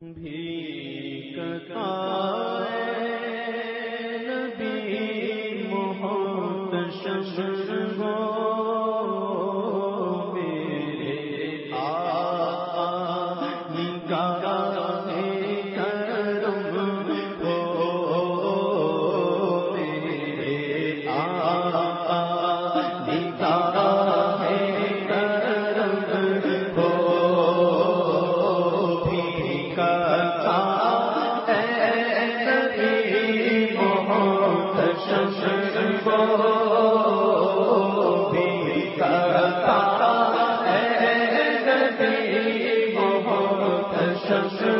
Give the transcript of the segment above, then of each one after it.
بھی نبی میرے آقا نگاہ شمس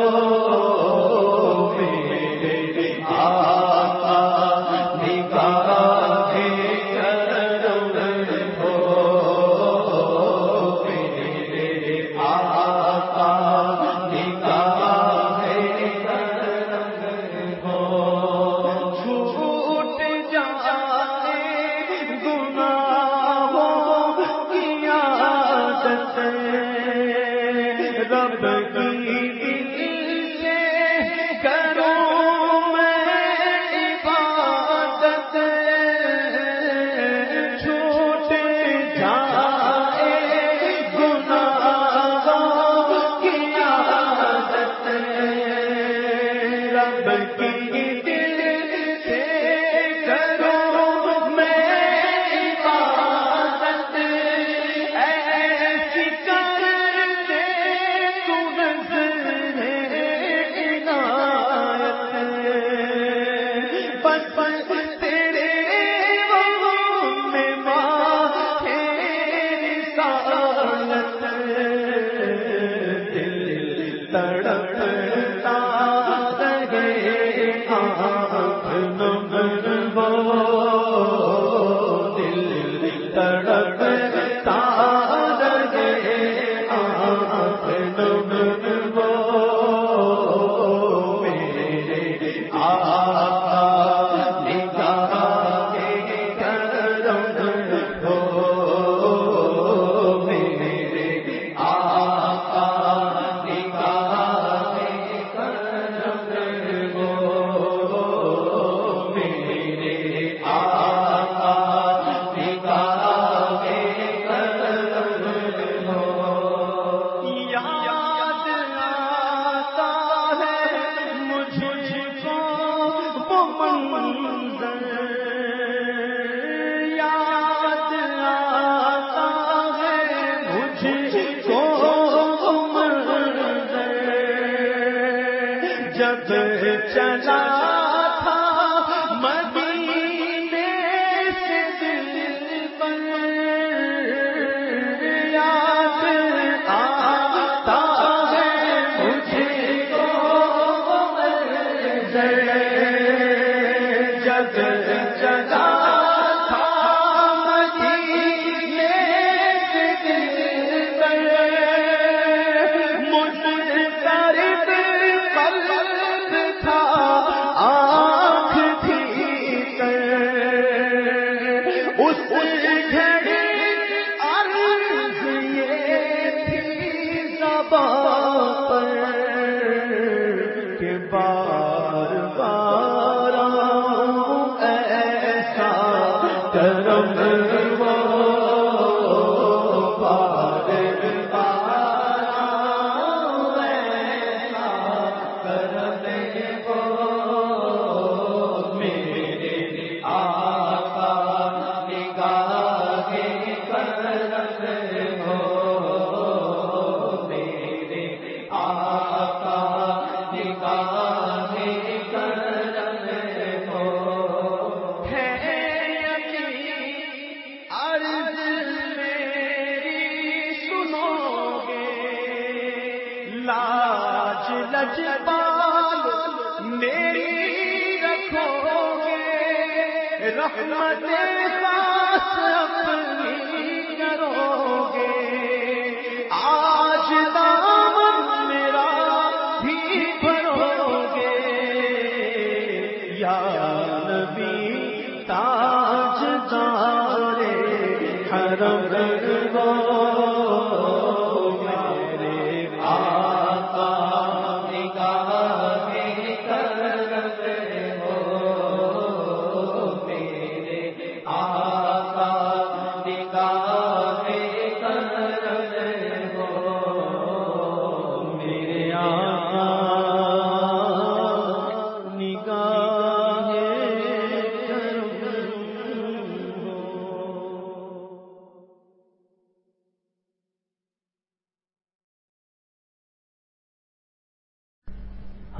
تک چلا تھا۔ لج پال میری رکھو گے رحمت خاص اپنی کرو گے آج دامن میرا بھی بھرو گے یا نبی تاج دارے حرم